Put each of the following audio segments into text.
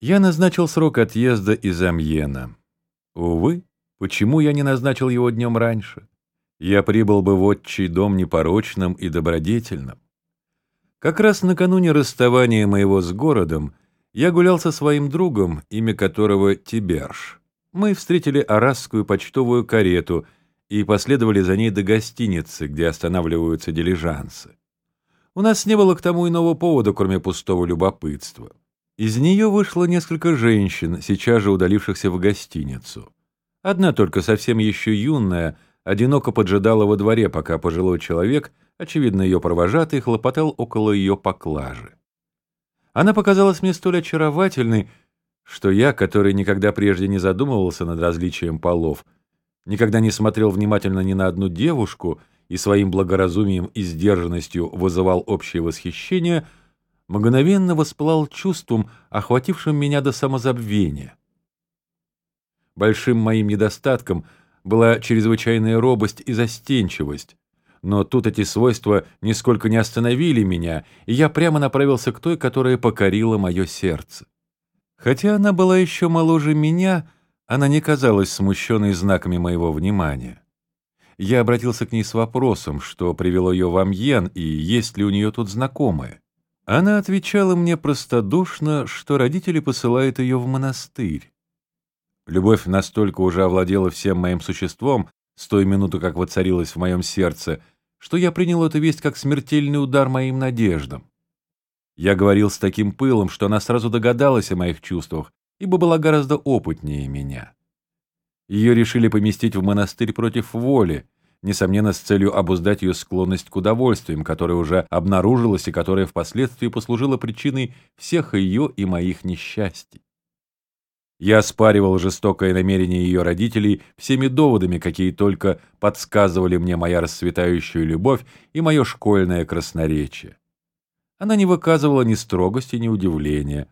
Я назначил срок отъезда из Амьена. Увы, почему я не назначил его днем раньше? Я прибыл бы в отчий дом непорочным и добродетельным. Как раз накануне расставания моего с городом я гулял со своим другом, имя которого Тиберж. Мы встретили арасскую почтовую карету и последовали за ней до гостиницы, где останавливаются дилижансы. У нас не было к тому иного повода, кроме пустого любопытства. Из нее вышло несколько женщин, сейчас же удалившихся в гостиницу. Одна только совсем еще юная, одиноко поджидала во дворе, пока пожилой человек, очевидно ее провожатый, хлопотал около ее поклажи. Она показалась мне столь очаровательной, что я, который никогда прежде не задумывался над различием полов, никогда не смотрел внимательно ни на одну девушку и своим благоразумием и сдержанностью вызывал общее восхищение — мгновенно воспылал чувством, охватившим меня до самозабвения. Большим моим недостатком была чрезвычайная робость и застенчивость, но тут эти свойства нисколько не остановили меня, и я прямо направился к той, которая покорила мое сердце. Хотя она была еще моложе меня, она не казалась смущенной знаками моего внимания. Я обратился к ней с вопросом, что привело ее в Амьен и есть ли у нее тут знакомые. Она отвечала мне простодушно, что родители посылают ее в монастырь. Любовь настолько уже овладела всем моим существом с той минуты, как воцарилась в моем сердце, что я принял эту весть как смертельный удар моим надеждам. Я говорил с таким пылом, что она сразу догадалась о моих чувствах, ибо была гораздо опытнее меня. Ее решили поместить в монастырь против воли, несомненно, с целью обуздать ее склонность к удовольствиям, которая уже обнаружилась и которая впоследствии послужила причиной всех ее и моих несчастий. Я оспаривал жестокое намерение ее родителей всеми доводами, какие только подсказывали мне моя расцветающая любовь и мое школьное красноречие. Она не выказывала ни строгости, ни удивления.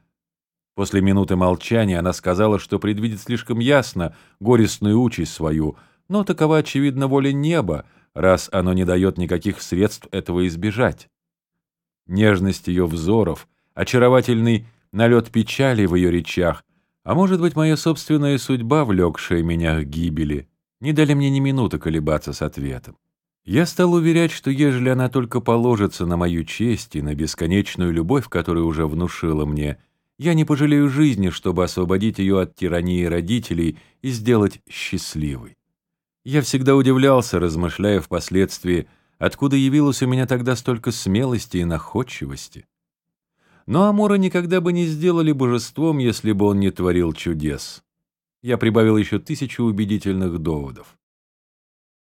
После минуты молчания она сказала, что предвидит слишком ясно горестную участь свою — но такова, очевидно, воля неба, раз оно не дает никаких средств этого избежать. Нежность ее взоров, очаровательный налет печали в ее речах, а может быть, моя собственная судьба, влекшая меня к гибели, не дали мне ни минуты колебаться с ответом. Я стал уверять, что ежели она только положится на мою честь и на бесконечную любовь, которую уже внушила мне, я не пожалею жизни, чтобы освободить ее от тирании родителей и сделать счастливой. Я всегда удивлялся, размышляя впоследствии, откуда явилось у меня тогда столько смелости и находчивости. Но Амора никогда бы не сделали божеством, если бы он не творил чудес. Я прибавил еще тысячу убедительных доводов.